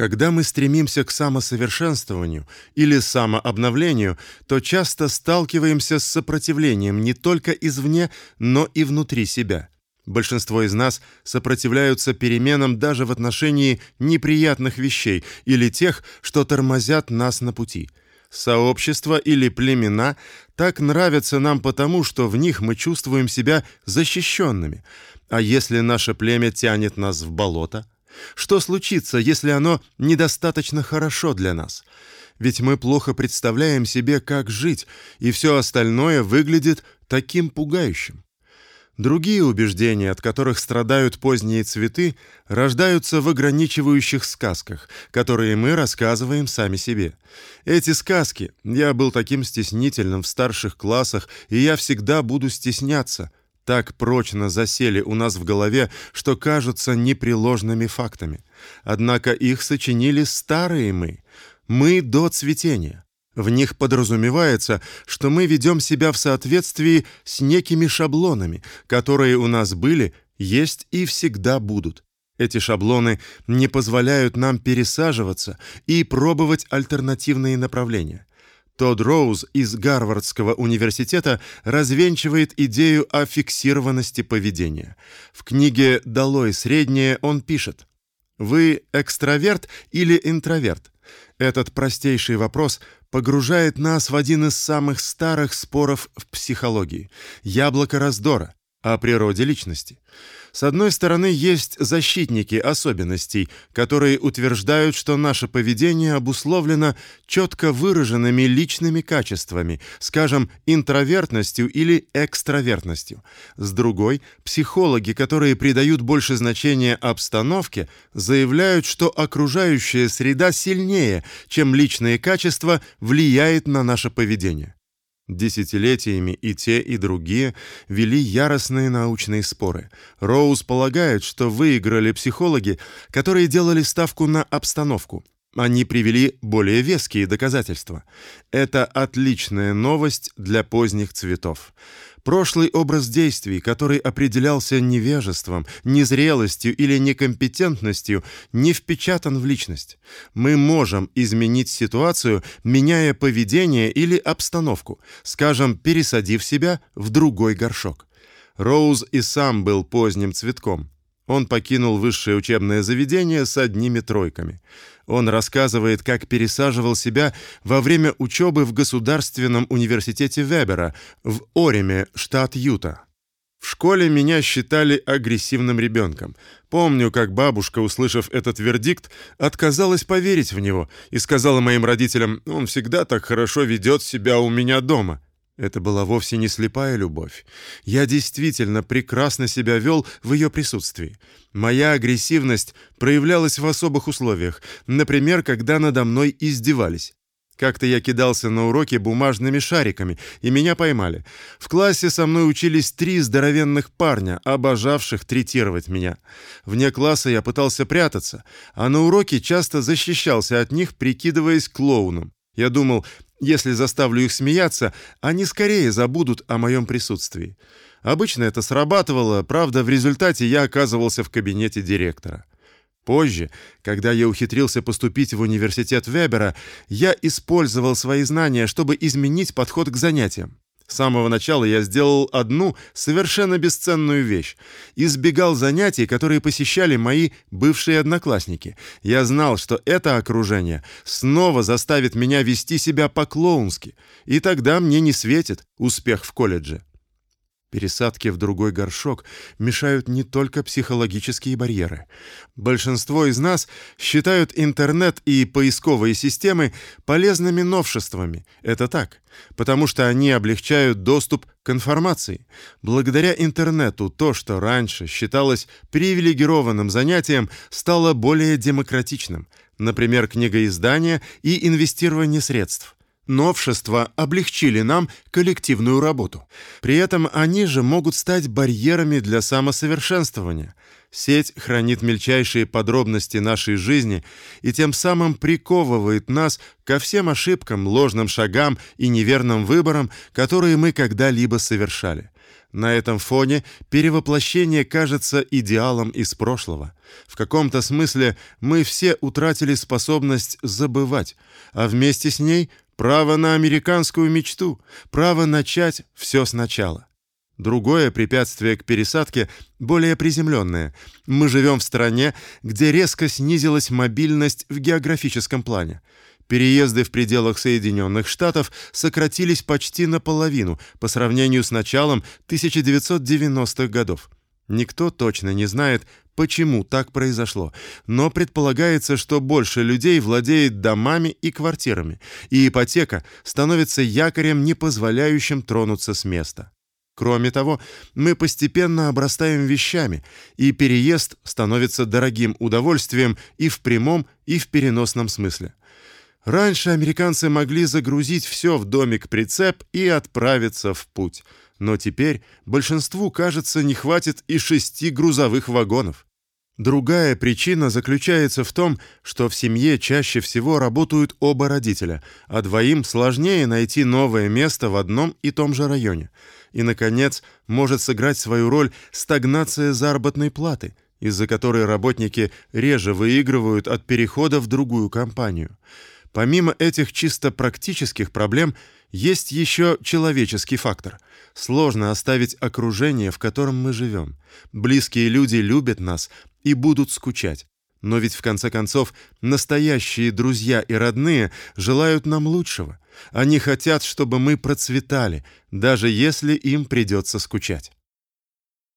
Когда мы стремимся к самосовершенствованию или самообновлению, то часто сталкиваемся с сопротивлением не только извне, но и внутри себя. Большинство из нас сопротивляются переменам даже в отношении неприятных вещей или тех, что тормозят нас на пути. Сообщества или племена так нравятся нам потому, что в них мы чувствуем себя защищенными. А если наше племя тянет нас в болото, что случится, если оно недостаточно хорошо для нас? Ведь мы плохо представляем себе, как жить, и все остальное выглядит таким пугающим. Другие убеждения, от которых страдают поздние цветы, рождаются в ограничивающих сказках, которые мы рассказываем сами себе. Эти сказки, я был таким стеснительным в старших классах, и я всегда буду стесняться, так прочно засели у нас в голове, что кажутся непреложными фактами. Однако их сочинили старые мы, мы до цветения. В них подразумевается, что мы ведем себя в соответствии с некими шаблонами, которые у нас были, есть и всегда будут. Эти шаблоны не позволяют нам пересаживаться и пробовать альтернативные направления. Тодд Роуз из Гарвардского университета развенчивает идею о фиксированности поведения. В книге «Долой среднее» он пишет: "Вы экстраверт или интроверт?" Этот простейший вопрос погружает нас в один из самых старых споров в психологии яблоко раздора о природе личности. С одной стороны, есть защитники особенностей, которые утверждают, что наше поведение обусловлено четко выраженными личными качествами, скажем, интровертностью или экстравертностью. С другой, психологи, которые придают больше значения обстановке, заявляют, что окружающая среда сильнее, чем личные качества, влияет на наше поведение. Десятилетиями и те, и другие вели яростные научные споры. Роуз полагает, что выиграли психологи, которые делали ставку на обстановку. Они привели более веские доказательства. Это отличная новость для поздних цветов. Прошлый образ действий, который определялся невежеством, незрелостью или некомпетентностью, не впечатан в личность. Мы можем изменить ситуацию, меняя поведение или обстановку, скажем, пересадив себя в другой горшок. Роуз и сам был поздним цветком. Он покинул высшее учебное заведение с одними тройками. Он рассказывает, как пересаживал себя во время учебы в Государственном университете Вебера в Ориме, штат Юта. В школе меня считали агрессивным ребенком. Помню, как бабушка, услышав этот вердикт, отказалась поверить в него и сказала моим родителям: "Он всегда так хорошо ведет себя у меня дома". Это была вовсе не слепая любовь. Я действительно прекрасно себя вел в ее присутствии. Моя агрессивность проявлялась в особых условиях, например, когда надо мной издевались. Как-то я кидался на уроке бумажными шариками, и меня поймали. В классе со мной учились три здоровенных парня, обожавших третировать меня. Вне класса я пытался прятаться, а на уроке часто защищался от них, прикидываясь клоуном. Я думал, если заставлю их смеяться, они скорее забудут о моем присутствии. Обычно это срабатывало, правда, в результате я оказывался в кабинете директора. Позже, когда я ухитрился поступить в университет Вебера, я использовал свои знания, чтобы изменить подход к занятиям. С самого начала я сделал одну совершенно бесценную вещь. Избегал занятий, которые посещали мои бывшие одноклассники. Я знал, что это окружение снова заставит меня вести себя по-клоунски, и тогда мне не светит успех в колледже. Пересадки в другой горшок мешают не только психологические барьеры. Большинство из нас считают интернет и поисковые системы полезными новшествами. Это так, потому что они облегчают доступ к информации. Благодаря интернету то, что раньше считалось привилегированным занятием, стало более демократичным. Например, книгоиздание и инвестирование средств. Новшества облегчили нам коллективную работу. При этом они же могут стать барьерами для самосовершенствования. Сеть хранит мельчайшие подробности нашей жизни и тем самым приковывает нас ко всем ошибкам, ложным шагам и неверным выборам, которые мы когда-либо совершали. На этом фоне перевоплощение кажется идеалом из прошлого. В каком-то смысле мы все утратили способность забывать, а вместе с ней право на американскую мечту, право начать все сначала. Другое препятствие к пересадке более приземленное. Мы живем в стране, где резко снизилась мобильность в географическом плане. Переезды в пределах Соединенных Штатов сократились почти наполовину по сравнению с началом 1990-х годов. Никто точно не знает, почему так произошло, но предполагается, что больше людей владеет домами и квартирами, и ипотека становится якорем, не позволяющим тронуться с места. Кроме того, мы постепенно обрастаем вещами, и переезд становится дорогим удовольствием и в прямом, и в переносном смысле. Раньше американцы могли загрузить все в домик-прицеп и отправиться в путь, но теперь большинству, кажется, не хватит и шести грузовых вагонов. Другая причина заключается в том, что в семье чаще всего работают оба родителя, а двоим сложнее найти новое место в одном и том же районе. И наконец, может сыграть свою роль стагнация заработной платы, из-за которой работники реже выигрывают от перехода в другую компанию. Помимо этих чисто практических проблем, есть еще человеческий фактор. Сложно оставить окружение, в котором мы живем. Близкие люди любят нас и будут скучать. Но ведь в конце концов настоящие друзья и родные желают нам лучшего. Они хотят, чтобы мы процветали, даже если им придется скучать.